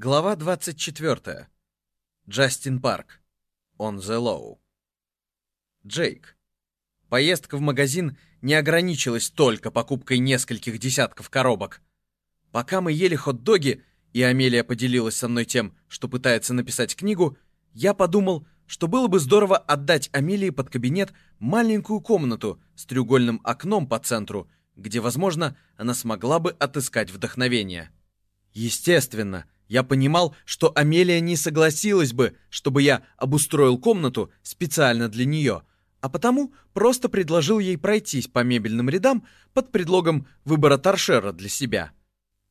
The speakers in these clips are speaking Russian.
Глава 24. Джастин Парк. On the Low. Джейк. Поездка в магазин не ограничилась только покупкой нескольких десятков коробок. Пока мы ели хот-доги, и Амелия поделилась со мной тем, что пытается написать книгу, я подумал, что было бы здорово отдать Амелии под кабинет маленькую комнату с треугольным окном по центру, где, возможно, она смогла бы отыскать вдохновение. Естественно, я понимал, что Амелия не согласилась бы, чтобы я обустроил комнату специально для нее, а потому просто предложил ей пройтись по мебельным рядам под предлогом выбора торшера для себя.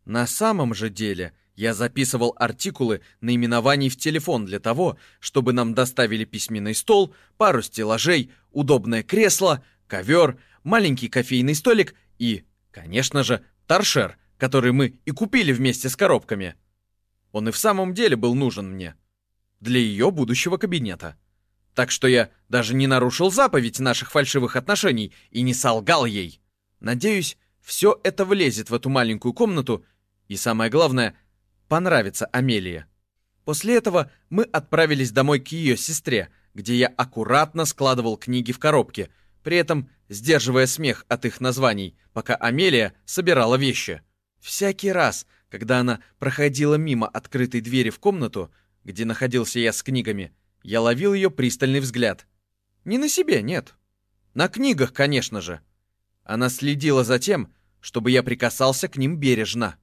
На самом же деле я записывал артикулы наименований в телефон для того, чтобы нам доставили письменный стол, пару стеллажей, удобное кресло, ковер, маленький кофейный столик и, конечно же, торшер, который мы и купили вместе с коробками. Он и в самом деле был нужен мне. Для ее будущего кабинета. Так что я даже не нарушил заповедь наших фальшивых отношений и не солгал ей. Надеюсь, все это влезет в эту маленькую комнату и, самое главное, понравится Амелии. После этого мы отправились домой к ее сестре, где я аккуратно складывал книги в коробки, при этом сдерживая смех от их названий, пока Амелия собирала вещи. Всякий раз, когда она проходила мимо открытой двери в комнату, где находился я с книгами, я ловил ее пристальный взгляд. Не на себе, нет. На книгах, конечно же. Она следила за тем, чтобы я прикасался к ним бережно.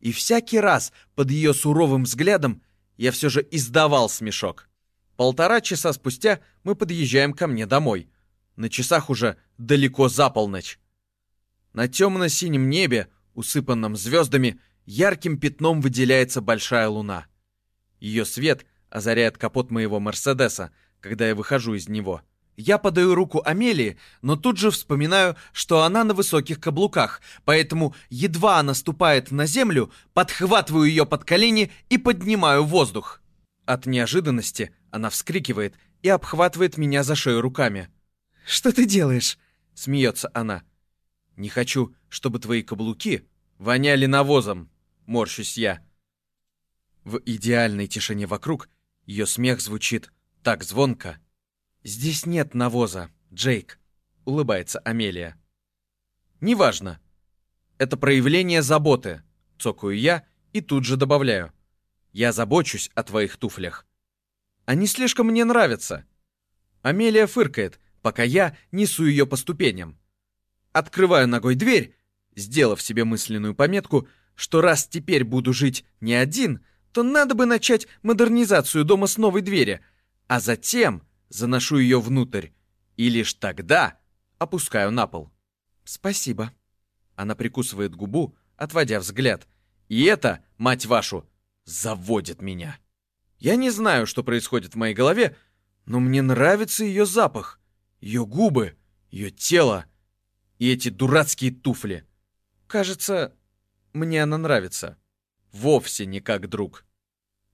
И всякий раз под ее суровым взглядом я все же издавал смешок. Полтора часа спустя мы подъезжаем ко мне домой. На часах уже далеко за полночь. На темно-синем небе, усыпанном звездами, ярким пятном выделяется большая луна. Ее свет озаряет капот моего Мерседеса, когда я выхожу из него. Я подаю руку Амелии, но тут же вспоминаю, что она на высоких каблуках, поэтому едва она ступает на землю, подхватываю ее под колени и поднимаю воздух. От неожиданности она вскрикивает и обхватывает меня за шею руками. «Что ты делаешь?» — смеется она. «Не хочу, чтобы твои каблуки воняли навозом», морщусь я. В идеальной тишине вокруг ее смех звучит так звонко. «Здесь нет навоза, Джейк», — улыбается Амелия. «Неважно. Это проявление заботы», — цокаю я и тут же добавляю. «Я забочусь о твоих туфлях. Они слишком мне нравятся». Амелия фыркает, пока я несу ее по ступеням. Открываю ногой дверь, сделав себе мысленную пометку — что раз теперь буду жить не один, то надо бы начать модернизацию дома с новой двери, а затем заношу ее внутрь и лишь тогда опускаю на пол. «Спасибо». Она прикусывает губу, отводя взгляд. И это, мать вашу, заводит меня. Я не знаю, что происходит в моей голове, но мне нравится ее запах, ее губы, ее тело и эти дурацкие туфли. Кажется, мне она нравится. Вовсе не как друг.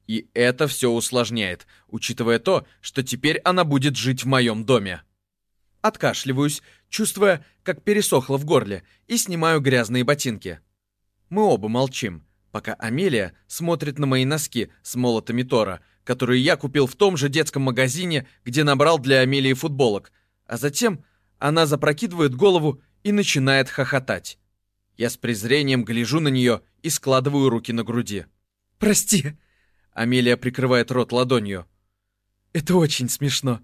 И это все усложняет, учитывая то, что теперь она будет жить в моем доме. Откашливаюсь, чувствуя, как пересохло в горле, и снимаю грязные ботинки. Мы оба молчим, пока Амелия смотрит на мои носки с молотами Тора, которые я купил в том же детском магазине, где набрал для Амелии футболок, а затем она запрокидывает голову и начинает хохотать. Я с презрением гляжу на нее и складываю руки на груди. «Прости!» Амелия прикрывает рот ладонью. «Это очень смешно!»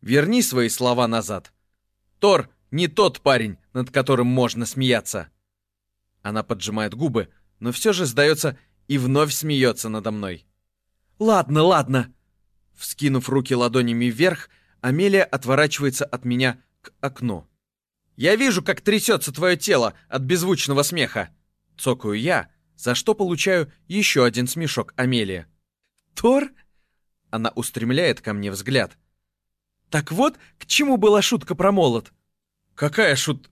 «Верни свои слова назад!» «Тор не тот парень, над которым можно смеяться!» Она поджимает губы, но все же сдается и вновь смеется надо мной. «Ладно, ладно!» Вскинув руки ладонями вверх, Амелия отворачивается от меня к окну. Я вижу, как трясется твое тело от беззвучного смеха. Цокаю я, за что получаю еще один смешок Амелия. Тор? Она устремляет ко мне взгляд. Так вот, к чему была шутка про молот? Какая шут...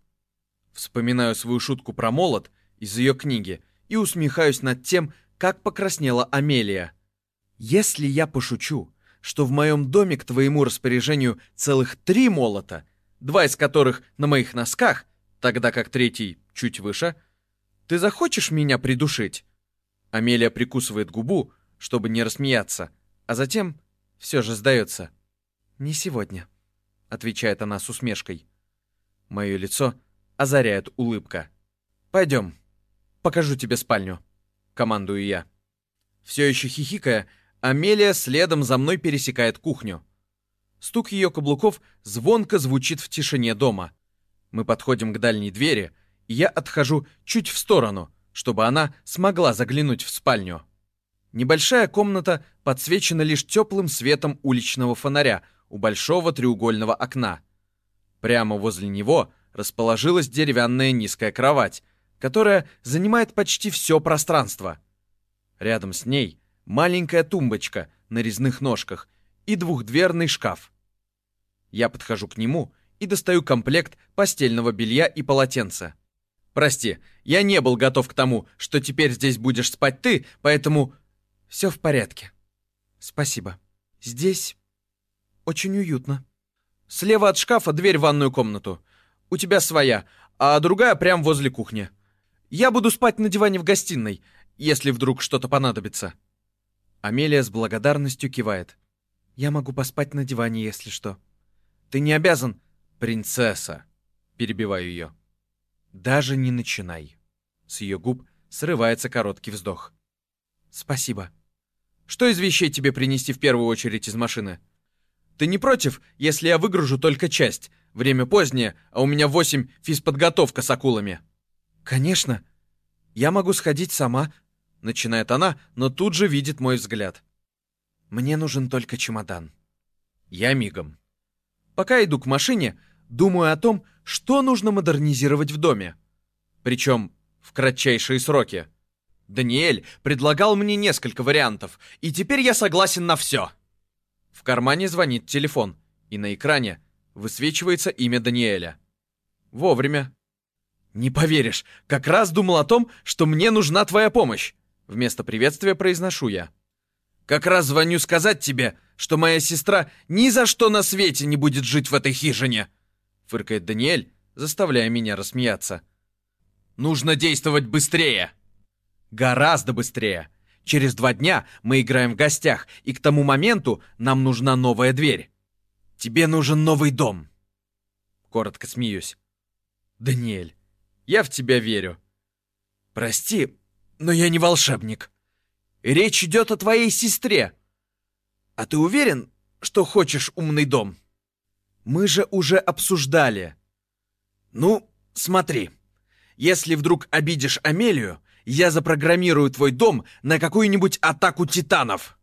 Вспоминаю свою шутку про молот из ее книги и усмехаюсь над тем, как покраснела Амелия. Если я пошучу, что в моем доме к твоему распоряжению целых три молота — два из которых на моих носках, тогда как третий чуть выше, ты захочешь меня придушить? Амелия прикусывает губу, чтобы не рассмеяться, а затем все же сдается. «Не сегодня», — отвечает она с усмешкой. Мое лицо озаряет улыбка. «Пойдем, покажу тебе спальню», — командую я. Все еще хихикая, Амелия следом за мной пересекает кухню. Стук ее каблуков звонко звучит в тишине дома. Мы подходим к дальней двери, и я отхожу чуть в сторону, чтобы она смогла заглянуть в спальню. Небольшая комната подсвечена лишь теплым светом уличного фонаря у большого треугольного окна. Прямо возле него расположилась деревянная низкая кровать, которая занимает почти все пространство. Рядом с ней маленькая тумбочка на резных ножках и двухдверный шкаф. Я подхожу к нему и достаю комплект постельного белья и полотенца. Прости, я не был готов к тому, что теперь здесь будешь спать ты, поэтому все в порядке. Спасибо. Здесь очень уютно. Слева от шкафа дверь в ванную комнату. У тебя своя, а другая прямо возле кухни. Я буду спать на диване в гостиной если вдруг что-то понадобится. Амелия с благодарностью кивает. Я могу поспать на диване, если что. Ты не обязан, принцесса, перебиваю ее. Даже не начинай. С ее губ срывается короткий вздох. Спасибо. Что из вещей тебе принести в первую очередь из машины? Ты не против, если я выгружу только часть? Время позднее, а у меня восемь физподготовка с акулами. Конечно. Я могу сходить сама, Начинает она, но тут же видит мой взгляд. Мне нужен только чемодан. Я мигом. Пока иду к машине, думаю о том, что нужно модернизировать в доме. Причем в кратчайшие сроки. Даниэль предлагал мне несколько вариантов, и теперь я согласен на все. В кармане звонит телефон, и на экране высвечивается имя Даниэля. Вовремя. Не поверишь, как раз думал о том, что мне нужна твоя помощь. Вместо приветствия произношу я. «Как раз звоню сказать тебе, что моя сестра ни за что на свете не будет жить в этой хижине!» Фыркает Даниэль, заставляя меня рассмеяться. «Нужно действовать быстрее!» «Гораздо быстрее!» Через два дня мы играем в гостях, и к тому моменту нам нужна новая дверь. Тебе нужен новый дом. Коротко смеюсь. Даниэль, я в тебя верю. Прости, но я не волшебник. Речь идет о твоей сестре. А ты уверен, что хочешь умный дом? Мы же уже обсуждали. Ну, смотри. Если вдруг обидишь Амелию, я запрограммирую твой дом на какую-нибудь атаку титанов.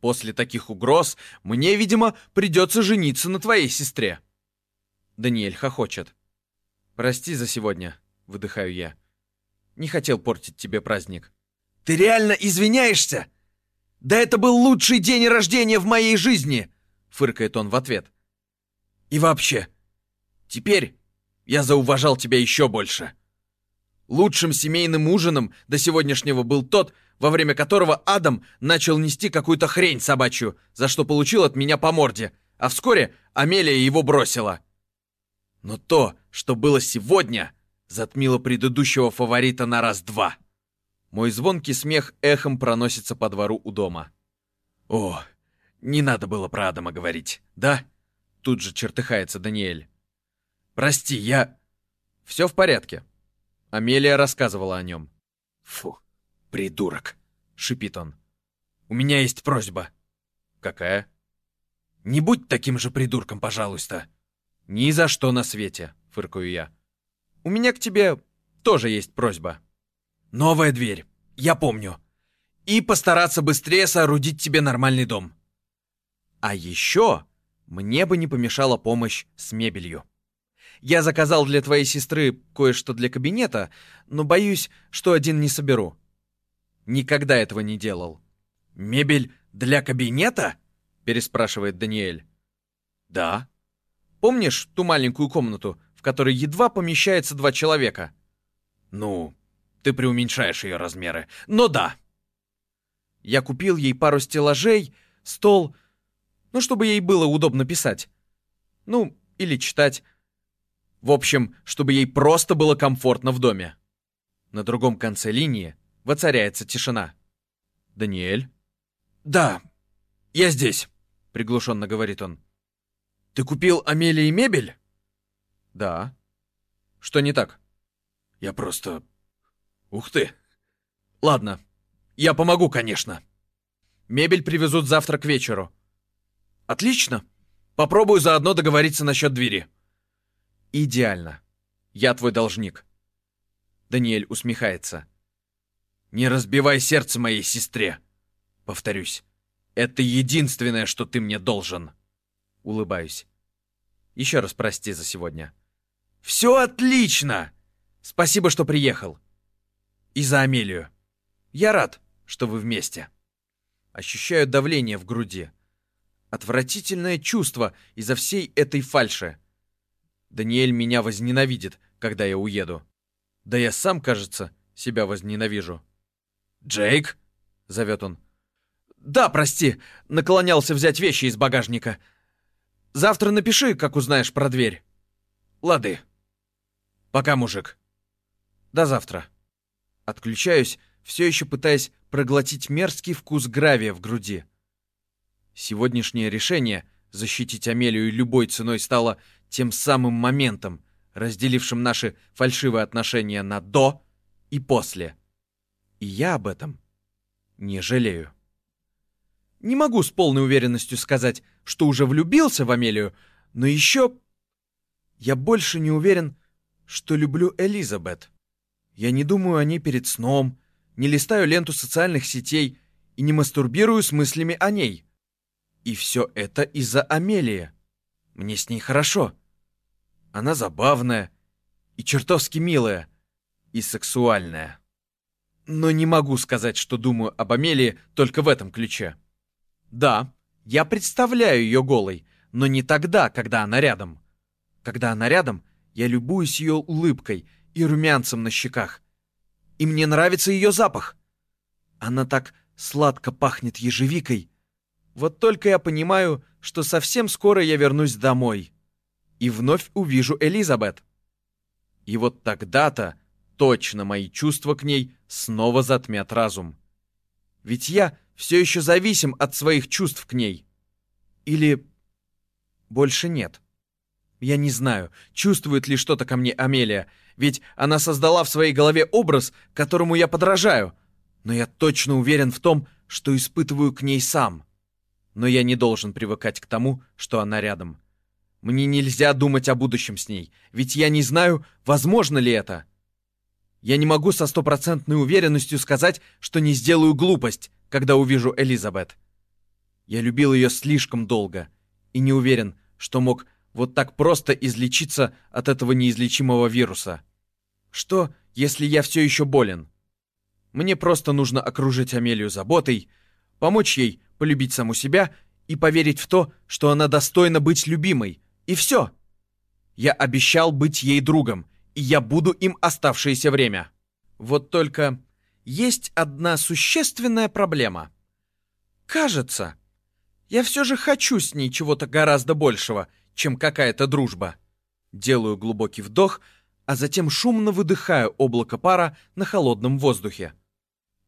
После таких угроз мне, видимо, придется жениться на твоей сестре. Даниэль хохочет. Прости за сегодня, выдыхаю я. Не хотел портить тебе праздник. Ты реально извиняешься? Да это был лучший день рождения в моей жизни, фыркает он в ответ. И вообще, теперь я зауважал тебя еще больше. Лучшим семейным ужином до сегодняшнего был тот, во время которого Адам начал нести какую-то хрень собачью, за что получил от меня по морде, а вскоре Амелия его бросила. Но то, что было сегодня, затмило предыдущего фаворита на раз-два. Мой звонкий смех эхом проносится по двору у дома. «О, не надо было про Адама говорить, да?» Тут же чертыхается Даниэль. «Прости, я...» «Все в порядке». Амелия рассказывала о нем. «Фу, придурок», — шипит он. «У меня есть просьба». «Какая?» «Не будь таким же придурком, пожалуйста». «Ни за что на свете», — фыркаю я. У меня к тебе тоже есть просьба. Новая дверь, я помню. И постараться быстрее соорудить тебе нормальный дом. А еще мне бы не помешала помощь с мебелью. Я заказал для твоей сестры кое-что для кабинета, но боюсь, что один не соберу. Никогда этого не делал. Мебель для кабинета? Переспрашивает Даниэль. Да. Помнишь ту маленькую комнату, которой едва помещается два человека. Ну, ты преуменьшаешь ее размеры. Но да. Я купил ей пару стеллажей, стол, ну, чтобы ей было удобно писать. Ну, или читать. В общем, чтобы ей просто было комфортно в доме. На другом конце линии воцаряется тишина. Даниэль? Да, я здесь, приглушенно говорит он. Ты купил Амелии мебель? Да. Что не так? Я просто... Ух ты. Ладно, я помогу, конечно. Мебель привезут завтра к вечеру. Отлично. Попробую заодно договориться насчет двери. Идеально. Я твой должник. Даниэль усмехается. Не разбивай сердце моей сестре. Повторюсь, это единственное, что ты мне должен. Улыбаюсь. Еще раз прости за сегодня. Все отлично! Спасибо, что приехал. И за Амелию. Я рад, что вы вместе. Ощущаю давление в груди. Отвратительное чувство из-за всей этой фальши. Даниэль меня возненавидит, когда я уеду. Да я сам, кажется, себя возненавижу. «Джейк?» — зовет он. «Да, прости, наклонялся взять вещи из багажника. Завтра напиши, как узнаешь про дверь». «Лады». «Пока, мужик». «До завтра». Отключаюсь, все еще пытаясь проглотить мерзкий вкус гравия в груди. Сегодняшнее решение защитить Амелию любой ценой стало тем самым моментом, разделившим наши фальшивые отношения на «до» и «после». И я об этом не жалею. Не могу с полной уверенностью сказать, что уже влюбился в Амелию, но еще я больше не уверен, что люблю Элизабет. Я не думаю о ней перед сном, не листаю ленту социальных сетей и не мастурбирую с мыслями о ней. И все это из-за Амелии. Мне с ней хорошо. Она забавная и чертовски милая и сексуальная. Но не могу сказать, что думаю об Амелии только в этом ключе. Да, я представляю ее голой, но не тогда, когда она рядом. Когда она рядом, я любуюсь ее улыбкой и румянцем на щеках. И мне нравится ее запах. Она так сладко пахнет ежевикой. Вот только я понимаю, что совсем скоро я вернусь домой и вновь увижу Элизабет. И вот тогда-то точно мои чувства к ней снова затмят разум. Ведь я все еще зависим от своих чувств к ней. Или больше нет. Я не знаю, чувствует ли что-то ко мне Амелия, ведь она создала в своей голове образ, которому я подражаю. Но я точно уверен в том, что испытываю к ней сам. Но я не должен привыкать к тому, что она рядом. Мне нельзя думать о будущем с ней, ведь я не знаю, возможно ли это. Я не могу со стопроцентной уверенностью сказать, что не сделаю глупость, когда увижу Элизабет. Я любил ее слишком долго и не уверен, что мог вот так просто излечиться от этого неизлечимого вируса. Что, если я все еще болен? Мне просто нужно окружить Амелию заботой, помочь ей полюбить саму себя и поверить в то, что она достойна быть любимой. И все. Я обещал быть ей другом, и я буду им оставшееся время. Вот только есть одна существенная проблема. Кажется, я все же хочу с ней чего-то гораздо большего, чем какая-то дружба. Делаю глубокий вдох, а затем шумно выдыхаю облако пара на холодном воздухе.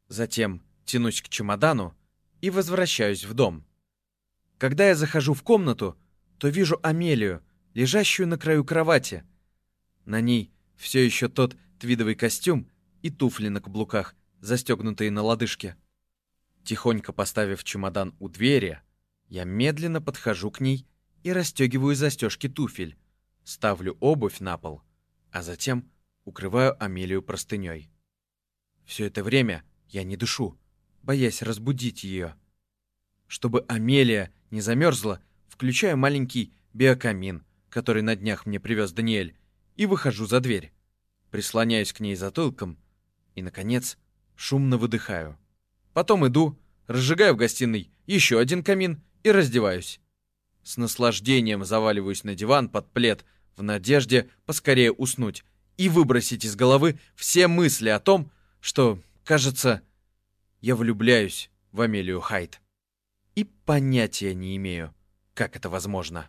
Затем тянусь к чемодану и возвращаюсь в дом. Когда я захожу в комнату, то вижу Амелию, лежащую на краю кровати. На ней все еще тот твидовый костюм и туфли на каблуках, застегнутые на лодыжке. Тихонько поставив чемодан у двери, я медленно подхожу к ней и расстегиваю застежки туфель, ставлю обувь на пол, а затем укрываю Амелию простыней. Все это время я не дышу, боясь разбудить ее. Чтобы Амелия не замерзла, включаю маленький биокамин, который на днях мне привез Даниэль, и выхожу за дверь. Прислоняюсь к ней затылком и, наконец, шумно выдыхаю. Потом иду, разжигаю в гостиной еще один камин и раздеваюсь. С наслаждением заваливаюсь на диван под плед в надежде поскорее уснуть и выбросить из головы все мысли о том, что, кажется, я влюбляюсь в Амелию Хайт. И понятия не имею, как это возможно.